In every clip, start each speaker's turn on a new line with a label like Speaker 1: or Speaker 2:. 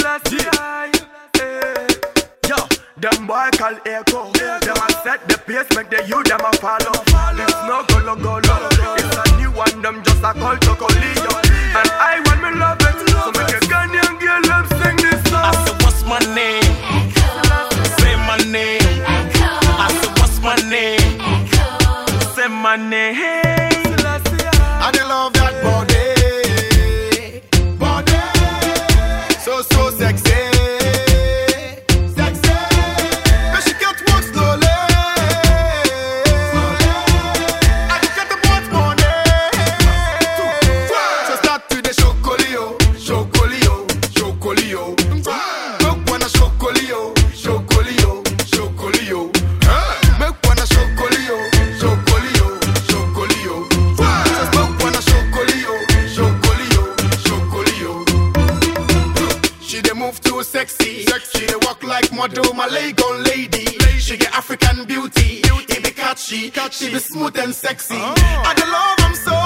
Speaker 1: Selassie. Eh. Yo, them boy call echo. Them a set the pace, make the youth them a follow. It's no golo golo. It's a new one, them just a call to chocolate. And I want me love it. So make a Ghanaian girl love sing this song.
Speaker 2: I said, what's my name? Say my name. I said, what's my name? Say my name.
Speaker 3: Legon lady. She get African beauty. It be catchy. She be smooth and sexy. Uh-huh. I dey love am so.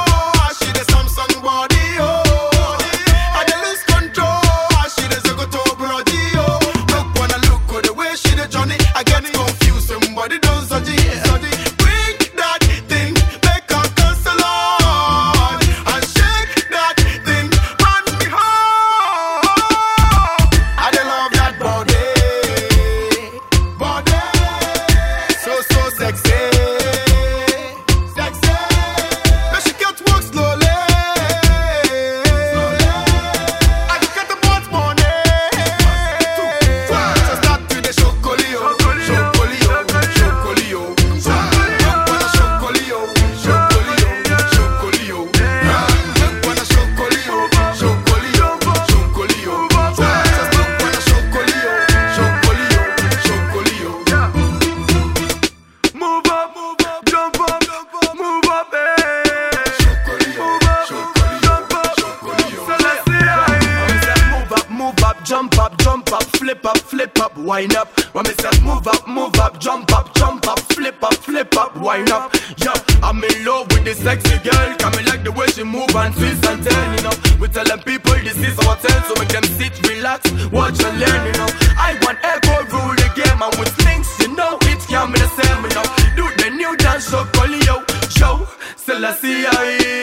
Speaker 1: Wind up. When me say move up, move up, jump up, jump up, flip up, flip up, wind up. Yo, I'm in love with this sexy girl. Come me like the way she move and twist and turn, you know. We telling people this is our turn, so make them sit, relax, watch and learn, you know. I want echo rule the game, and with things, you know, it can be the same, you know. Do the new dance show, Colio, show, Selassie, I.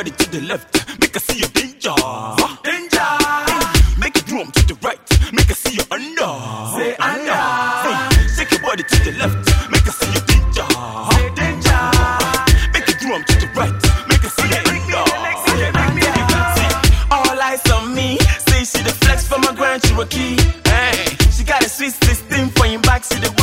Speaker 2: body to the left. Make her see your danger.
Speaker 1: Danger.
Speaker 2: Make it drum to the right. Make her see your under.
Speaker 1: Say under.
Speaker 2: Hey, shake your body to the left. Make her see your danger.
Speaker 1: Say danger.
Speaker 2: Make it drum to the right. Make her see your under. See, all eyes on me. Say she the flex for my grand Cherokee. Hey, she got a sweet system for your back. She the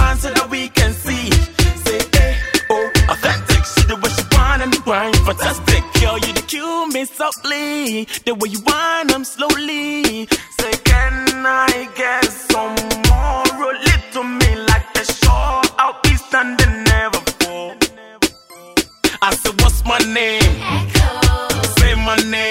Speaker 2: wine fantastic. Girl, you the cue me softly. The way you wind, I'm slowly. Say, can I get some more? Roll it to me like a shore. I'll be standing never for. I said, what's my name? Echo. Say my name.